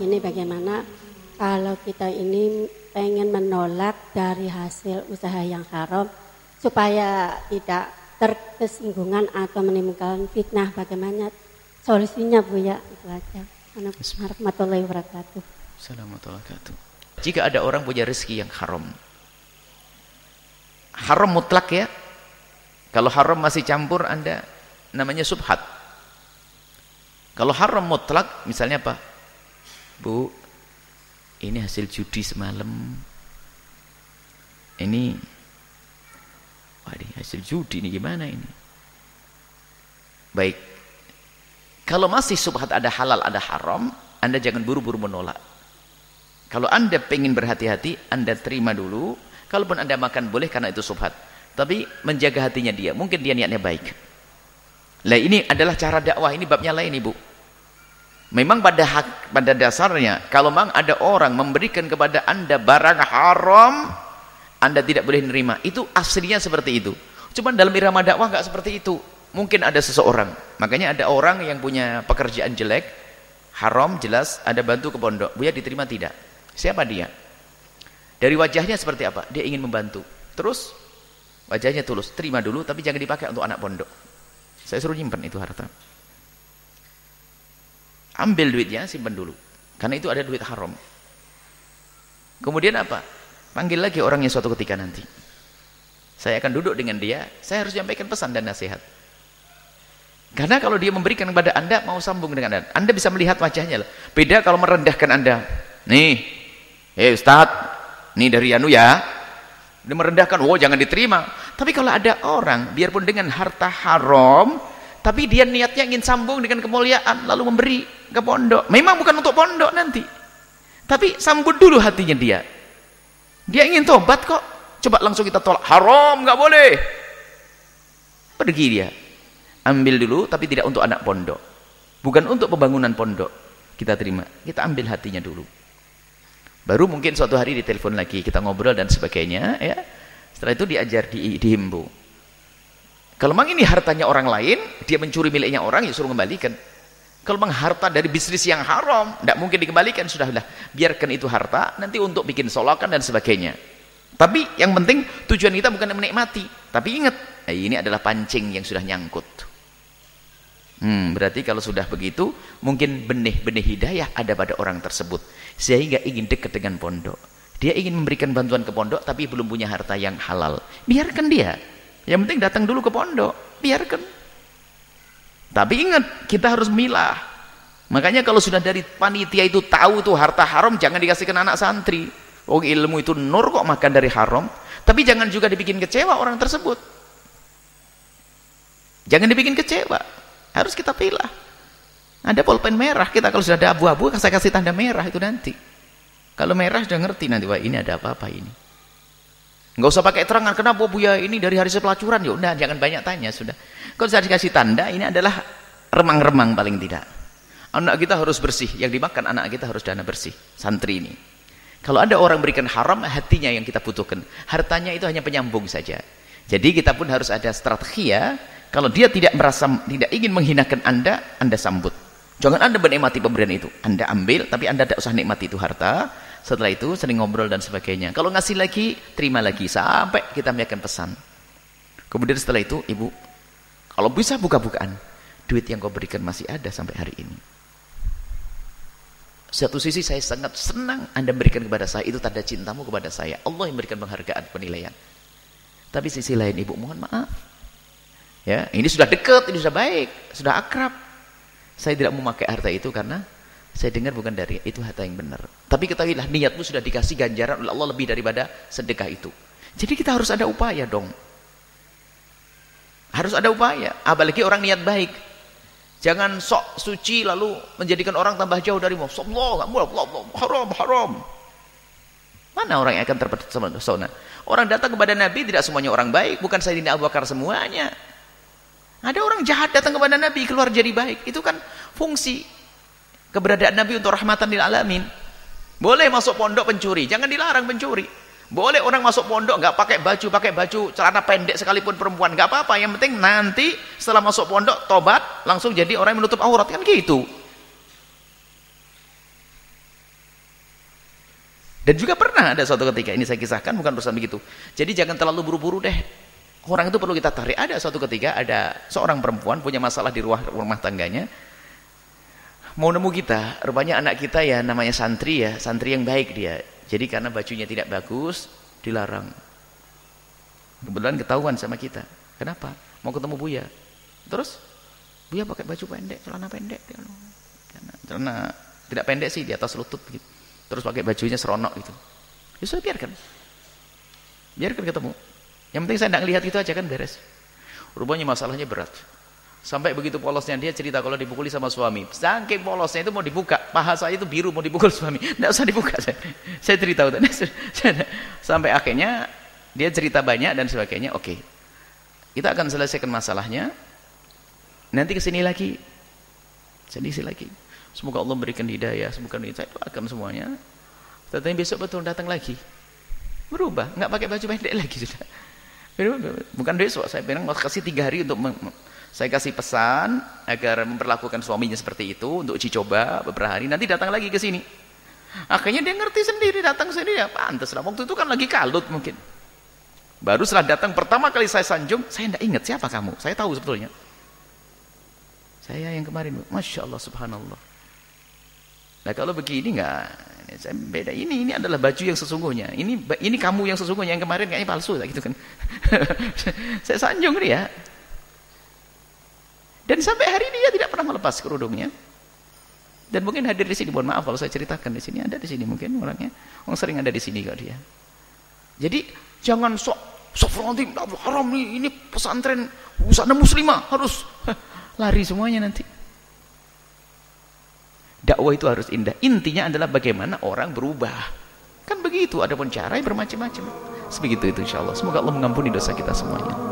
ini bagaimana kalau kita ini pengen menolak dari hasil usaha yang haram supaya tidak terkesinggungan atau menimbulkan fitnah bagaimana solusinya Bu ya itu aja. Assalamualaikum warahmatullahi wabarakatuh. Assalamualaikum Jika ada orang punya rezeki yang haram, haram mutlak ya. Kalau haram masih campur Anda namanya subhat. Kalau haram mutlak misalnya apa? Bu, ini hasil judi semalam. Ini ini hasil judi ini gimana ini? Baik. Kalau masih subhat ada halal ada haram, Anda jangan buru-buru menolak. Kalau Anda pengen berhati-hati, Anda terima dulu. Kalaupun Anda makan boleh karena itu subhat. Tapi menjaga hatinya dia, mungkin dia niatnya baik. Lah ini adalah cara dakwah, ini babnya lain Ibu. Memang pada hak, pada dasarnya kalau memang ada orang memberikan kepada Anda barang haram, Anda tidak boleh menerima. Itu aslinya seperti itu. Cuma dalam irama dakwah nggak seperti itu. Mungkin ada seseorang. Makanya ada orang yang punya pekerjaan jelek, haram jelas, ada bantu ke pondok. Buya diterima tidak? Siapa dia? Dari wajahnya seperti apa? Dia ingin membantu. Terus wajahnya tulus, terima dulu tapi jangan dipakai untuk anak pondok. Saya suruh nyimpan itu harta ambil duitnya simpan dulu. Karena itu ada duit haram. Kemudian apa? Panggil lagi orangnya suatu ketika nanti. Saya akan duduk dengan dia saya harus menyampaikan pesan dan nasihat. Karena kalau dia memberikan kepada anda mau sambung dengan anda. Anda bisa melihat wajahnya beda kalau merendahkan anda. Nih eh Ustaz nih dari Anu ya. Dia merendahkan oh jangan diterima. Tapi kalau ada orang biarpun dengan harta haram tapi dia niatnya ingin sambung dengan kemuliaan lalu memberi ke pondok. Memang bukan untuk pondok nanti. Tapi sambut dulu hatinya dia. Dia ingin tobat kok. Coba langsung kita tolak. Haram nggak boleh. Pergi dia. Ambil dulu tapi tidak untuk anak pondok. Bukan untuk pembangunan pondok. Kita terima. Kita ambil hatinya dulu. Baru mungkin suatu hari ditelepon lagi kita ngobrol dan sebagainya ya. Setelah itu diajar di, dihimbau kalau memang ini hartanya orang lain, dia mencuri miliknya orang, ya suruh kembalikan. Kalau memang harta dari bisnis yang haram, tidak mungkin dikembalikan, sudahlah. Biarkan itu harta, nanti untuk bikin solokan dan sebagainya. Tapi yang penting tujuan kita bukan menikmati. Tapi ingat, eh, ini adalah pancing yang sudah nyangkut. Hmm, berarti kalau sudah begitu, mungkin benih-benih hidayah ada pada orang tersebut. Sehingga ingin dekat dengan pondok. Dia ingin memberikan bantuan ke pondok, tapi belum punya harta yang halal. Biarkan dia. Yang penting datang dulu ke pondok, biarkan. Tapi ingat, kita harus milah. Makanya kalau sudah dari panitia itu tahu tuh harta haram, jangan dikasihkan anak santri. Oh ilmu itu nur kok makan dari haram. Tapi jangan juga dibikin kecewa orang tersebut. Jangan dibikin kecewa. Harus kita pilih. Ada pulpen merah, kita kalau sudah ada abu-abu, saya kasih tanda merah itu nanti. Kalau merah sudah ngerti nanti, wah ini ada apa-apa ini. Enggak usah pakai terangan kenapa Buya ini dari hari sepelacuran ya udah jangan banyak tanya sudah. Kalau saya dikasih tanda ini adalah remang-remang paling tidak. Anak kita harus bersih, yang dimakan anak kita harus dana bersih, santri ini. Kalau ada orang berikan haram, hatinya yang kita butuhkan. Hartanya itu hanya penyambung saja. Jadi kita pun harus ada strategi ya. Kalau dia tidak merasa tidak ingin menghinakan Anda, Anda sambut. Jangan Anda menikmati pemberian itu. Anda ambil tapi Anda tidak usah nikmati itu harta setelah itu sering ngobrol dan sebagainya. Kalau ngasih lagi, terima lagi sampai kita menyampaikan pesan. Kemudian setelah itu, ibu, kalau bisa buka-bukaan, duit yang kau berikan masih ada sampai hari ini. Satu sisi saya sangat senang Anda berikan kepada saya, itu tanda cintamu kepada saya. Allah yang memberikan penghargaan, penilaian. Tapi sisi lain, ibu mohon maaf. Ya, ini sudah dekat, ini sudah baik, sudah akrab. Saya tidak memakai harta itu karena saya dengar bukan dari itu harta yang benar. Tapi ketahuilah niatmu sudah dikasih ganjaran oleh Allah lebih daripada sedekah itu. Jadi kita harus ada upaya dong. Harus ada upaya. Apalagi orang niat baik. Jangan sok suci lalu menjadikan orang tambah jauh dari Allah, haram, haram. Mana orang yang akan terpesona? Orang datang kepada Nabi tidak semuanya orang baik, bukan Sayyidina Abu Bakar semuanya. Ada orang jahat datang kepada Nabi keluar jadi baik. Itu kan fungsi keberadaan Nabi untuk rahmatan lil alamin. Boleh masuk pondok pencuri, jangan dilarang pencuri. Boleh orang masuk pondok nggak pakai baju, pakai baju celana pendek sekalipun perempuan nggak apa-apa. Yang penting nanti setelah masuk pondok tobat langsung jadi orang yang menutup aurat kan gitu. Dan juga pernah ada suatu ketika ini saya kisahkan bukan urusan begitu. Jadi jangan terlalu buru-buru deh. Orang itu perlu kita tarik. Ada suatu ketika ada seorang perempuan punya masalah di rumah, rumah tangganya. Mau nemu kita, rupanya anak kita ya namanya santri ya, santri yang baik dia. Jadi karena bajunya tidak bagus, dilarang. Kebetulan ketahuan sama kita. Kenapa? Mau ketemu Buya. Terus Buya pakai baju pendek, celana pendek. Celana tidak pendek sih di atas lutut begitu. Terus pakai bajunya seronok gitu. Ya sudah biarkan. Biarkan ketemu. Yang penting saya tidak lihat itu aja kan beres. Rupanya masalahnya berat. Sampai begitu polosnya dia cerita kalau dipukuli sama suami. Saking polosnya itu mau dibuka. Paha saya itu biru mau dipukul suami. Tidak usah dibuka. Saya, saya cerita. Sampai akhirnya dia cerita banyak dan sebagainya. Oke. Kita akan selesaikan masalahnya. Nanti ke sini lagi. Sini lagi. Semoga Allah memberikan hidayah, semoga saya doakan semuanya. Tetapi besok betul datang lagi. Berubah, nggak pakai baju pendek lagi sudah. Bukan besok, saya bilang mau kasih tiga hari untuk saya kasih pesan agar memperlakukan suaminya seperti itu untuk dicoba beberapa hari. Nanti datang lagi ke sini. Akhirnya dia ngerti sendiri datang sendiri ya pantas lah. Waktu itu kan lagi kalut mungkin. Baru setelah datang pertama kali saya sanjung, saya tidak ingat siapa kamu. Saya tahu sebetulnya. Saya yang kemarin, masya Allah, subhanallah. Nah kalau begini enggak, saya beda. Ini ini adalah baju yang sesungguhnya. Ini ini kamu yang sesungguhnya. Yang kemarin kayaknya palsu, gitu kan? saya sanjung dia. Dan sampai hari ini dia tidak pernah melepas kerudungnya. Dan mungkin hadir di sini. Mohon maaf kalau saya ceritakan di sini. Ada di sini mungkin orangnya. Orang sering ada di sini kok dia. Jadi jangan sok sok haram nih. Ini pesantren busana muslimah harus lari semuanya nanti. Dakwah itu harus indah. Intinya adalah bagaimana orang berubah. Kan begitu, ada pun cara bermacam-macam. Sebegitu itu insya Allah. Semoga Allah mengampuni dosa kita semuanya.